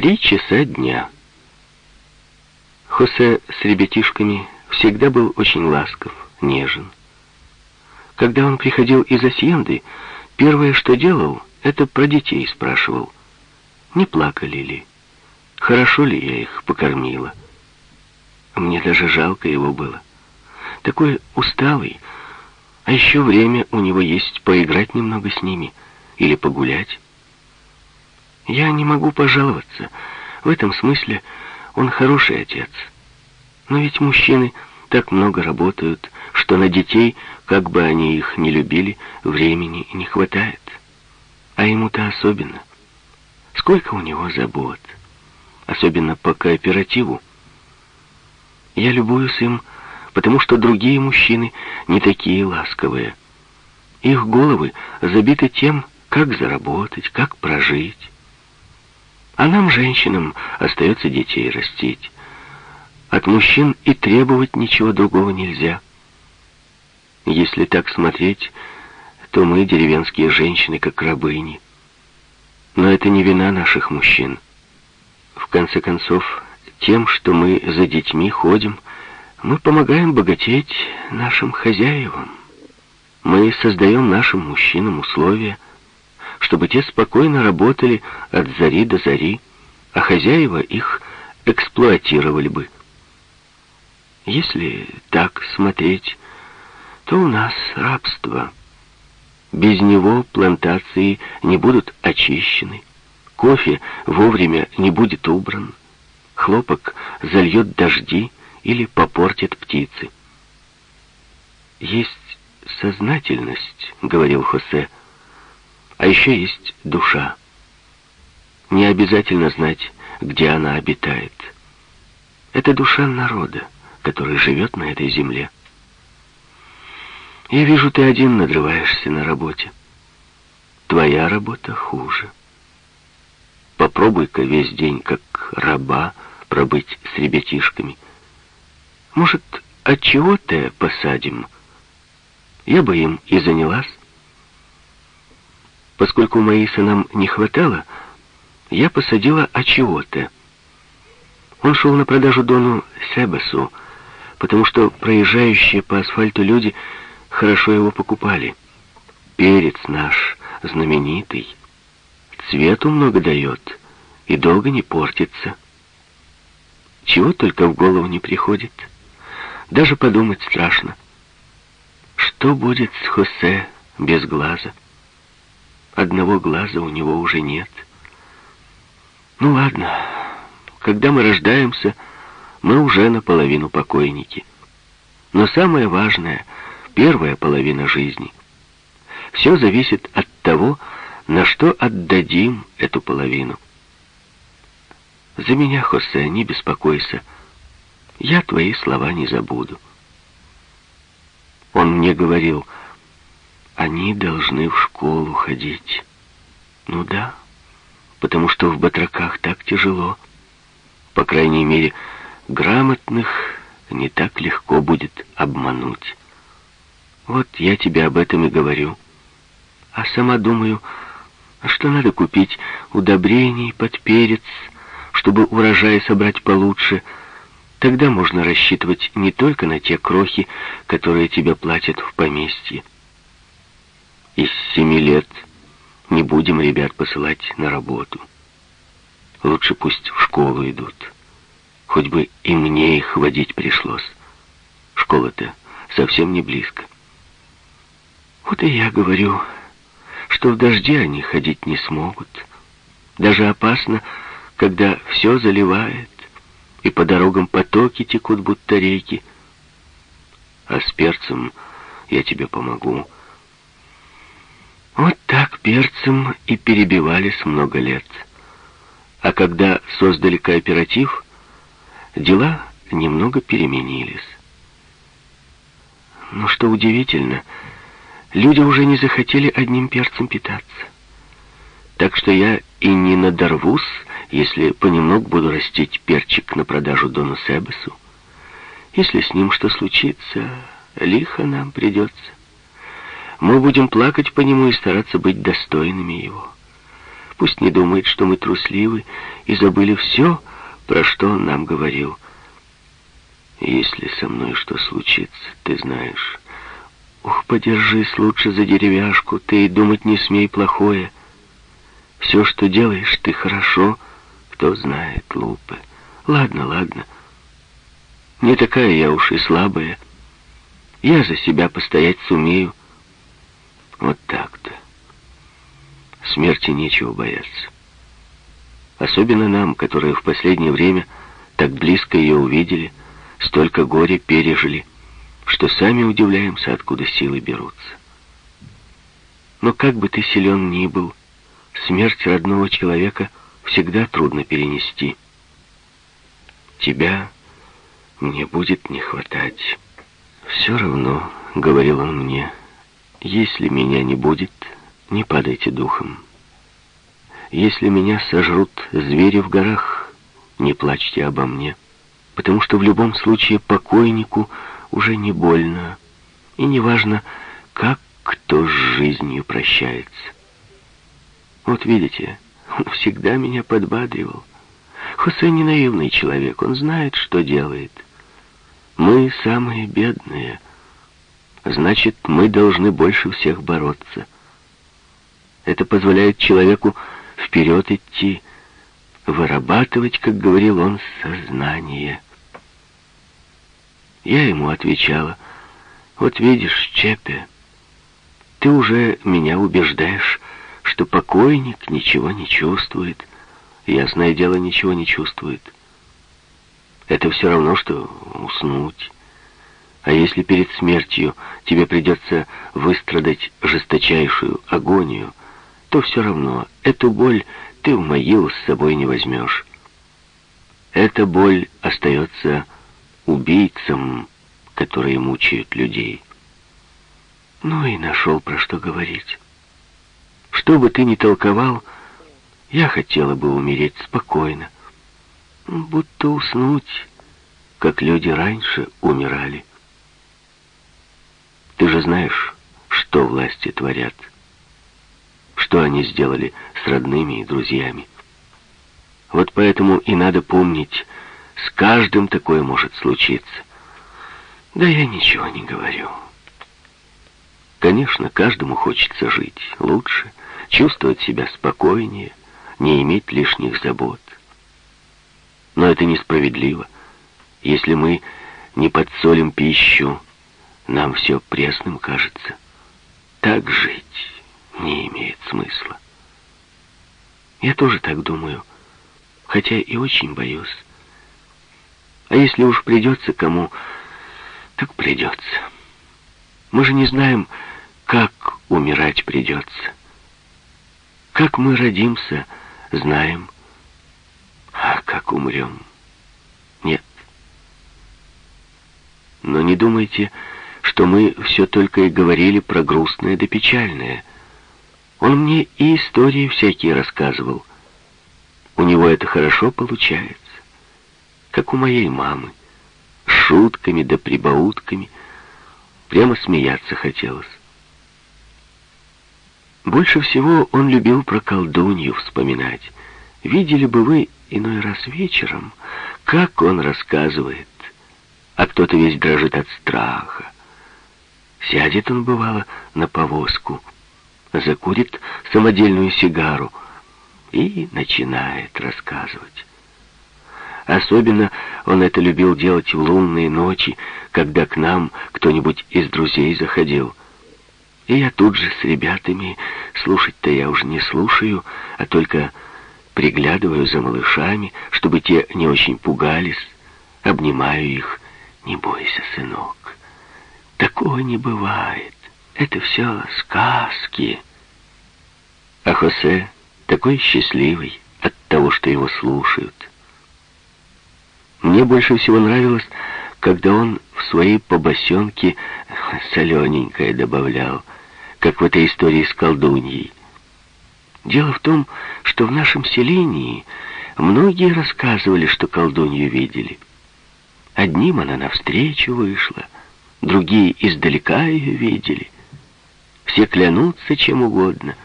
три часа дня. Хосе с ребятишками всегда был очень ласков, нежен. Когда он приходил из Асьенды, первое, что делал, это про детей спрашивал. Не плакали ли? Хорошо ли я их покормила? Мне даже жалко его было. Такой усталый, а еще время у него есть поиграть немного с ними или погулять. Я не могу пожаловаться. В этом смысле он хороший отец. Но ведь мужчины так много работают, что на детей, как бы они их не любили, времени не хватает. А ему-то особенно. Сколько у него забот. Особенно по кооперативу. Я любуюсь им, потому что другие мужчины не такие ласковые. Их головы забиты тем, как заработать, как прожить. А нам, женщинам, остается детей растить. От мужчин и требовать ничего другого нельзя. Если так смотреть, то мы, деревенские женщины, как рабыни. Но это не вина наших мужчин. В конце концов, тем, что мы за детьми ходим, мы помогаем богатеть нашим хозяевам. Мы создаем нашим мужчинам условия, чтобы те спокойно работали от зари до зари, а хозяева их эксплуатировали бы. Если так смотреть, то у нас рабство. Без него плантации не будут очищены, кофе вовремя не будет убран, хлопок зальет дожди или попортит птицы. Есть сознательность, говорил Хосе, а еще есть душа. Не обязательно знать, где она обитает. Это душа народа, который живет на этой земле. Я вижу, ты один надрываешься на работе. Твоя работа хуже. Попробуй-ка весь день, как раба, пробыть с ребятишками. Может, от чего-то посадим? Я бы им и занялась. Поскольку Маиса нам не хватало, я посадила Ачиоте. Он шел на продажу Дону Себасу, потому что проезжающие по асфальту люди хорошо его покупали. Перец наш знаменитый, цвету много дает и долго не портится. Чего только в голову не приходит. Даже подумать страшно. Что будет с Хосе без глаза? Одного глаза у него уже нет. Ну ладно, когда мы рождаемся, мы уже наполовину покойники. Но самое важное — первая половина жизни. Все зависит от того, на что отдадим эту половину. За меня, Хосе, не беспокойся. Я твои слова не забуду. Он мне говорил, они должны в школу ходить. Ну да, потому что в батраках так тяжело. По крайней мере, грамотных не так легко будет обмануть. Вот я тебе об этом и говорю. А сама думаю, что надо купить удобрений под перец, чтобы урожай собрать получше. Тогда можно рассчитывать не только на те крохи, которые тебе платят в поместье. Из семи лет не будем ребят посылать на работу. Лучше пусть в школу идут. Хоть бы и мне их водить пришлось. Школа-то совсем не близко. Вот и я говорю, что в дожде они ходить не смогут. Даже опасно, когда все заливает, и по дорогам потоки текут, будто реки. А с перцем я тебе помогу. Вот так перцем и перебивались много лет. А когда создали кооператив, дела немного переменились. Но что удивительно, люди уже не захотели одним перцем питаться. Так что я и не надорвусь, если понемногу буду растить перчик на продажу Дону Себесу. Если с ним что случится, лихо нам придется. Мы будем плакать по нему и стараться быть достойными его. Пусть не думает, что мы трусливы и забыли все, про что он нам говорил. Если со мной что случится, ты знаешь. Ух, подержись лучше за деревяшку, ты и думать не смей плохое. Все, что делаешь, ты хорошо, кто знает, Лупе. Ладно, ладно. Не такая я уж и слабая. Я за себя постоять сумею. Вот так-то. Смерти нечего бояться. Особенно нам, которые в последнее время так близко ее увидели, столько горя пережили, что сами удивляемся, откуда силы берутся. Но как бы ты силен ни был, смерть родного человека всегда трудно перенести. Тебя мне будет не хватать. Все равно, — говорил он мне, — если меня не будет, не падайте духом. Если меня сожрут звери в горах, не плачьте обо мне, потому что в любом случае покойнику уже не больно, и неважно, как кто с жизнью прощается. Вот видите, он всегда меня подбадривал. Хосе не наивный человек, он знает, что делает. Мы самые бедные. Значит, мы должны больше всех бороться. Это позволяет человеку вперед идти, вырабатывать, как говорил он, сознание. Я ему отвечала, вот видишь, Чепе, ты уже меня убеждаешь, что покойник ничего не чувствует. Ясное дело, ничего не чувствует. Это все равно, что уснуть. А если перед смертью тебе придется выстрадать жесточайшую агонию, то все равно эту боль ты в могилу с собой не возьмешь. Эта боль остается убийцам, которые мучают людей. Ну и нашел про что говорить. Что бы ты ни толковал, я хотела бы умереть спокойно, будто уснуть, как люди раньше умирали. Ты же знаешь, что власти творят что они сделали с родными и друзьями. Вот поэтому и надо помнить, с каждым такое может случиться. Да я ничего не говорю. Конечно, каждому хочется жить лучше, чувствовать себя спокойнее, не иметь лишних забот. Но это несправедливо. Если мы не подсолим пищу, нам все пресным кажется. Так жить не имеет смысла. Я тоже так думаю, хотя и очень боюсь. А если уж придется кому, так придется. Мы же не знаем, как умирать придется. Как мы родимся, знаем, а как умрем, нет. Но не думайте, что мы все только и говорили про грустное да печальное — он мне и истории всякие рассказывал. У него это хорошо получается, как у моей мамы, шутками да прибаутками. Прямо смеяться хотелось. Больше всего он любил про колдунью вспоминать. Видели бы вы иной раз вечером, как он рассказывает, а кто-то весь дрожит от страха. Сядет он, бывало, на повозку — закурит самодельную сигару и начинает рассказывать. Особенно он это любил делать в лунные ночи, когда к нам кто-нибудь из друзей заходил. И я тут же с ребятами, слушать-то я уже не слушаю, а только приглядываю за малышами, чтобы те не очень пугались, обнимаю их. Не бойся, сынок, такого не бывает. Это все сказки. А Хосе такой счастливый от того, что его слушают. Мне больше всего нравилось, когда он в своей побосенке солененькое добавлял, как в этой истории с колдуньей. Дело в том, что в нашем селении многие рассказывали, что колдунью видели. Одним она навстречу вышла, другие издалека ее видели — все клянутся чем угодно.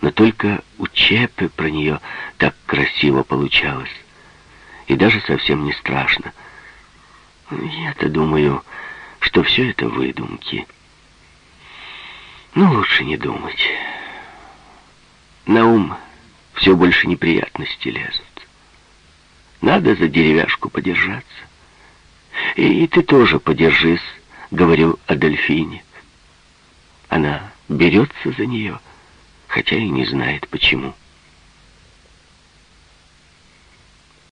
Но только у Чепы про нее так красиво получалось. И даже совсем не страшно. Я-то думаю, что все это выдумки. Но лучше не думать. На ум все больше неприятности лезут. Надо за деревяшку подержаться. И, и ты тоже подержись, говорю Адольфине. Она берется за нее, хотя и не знает почему.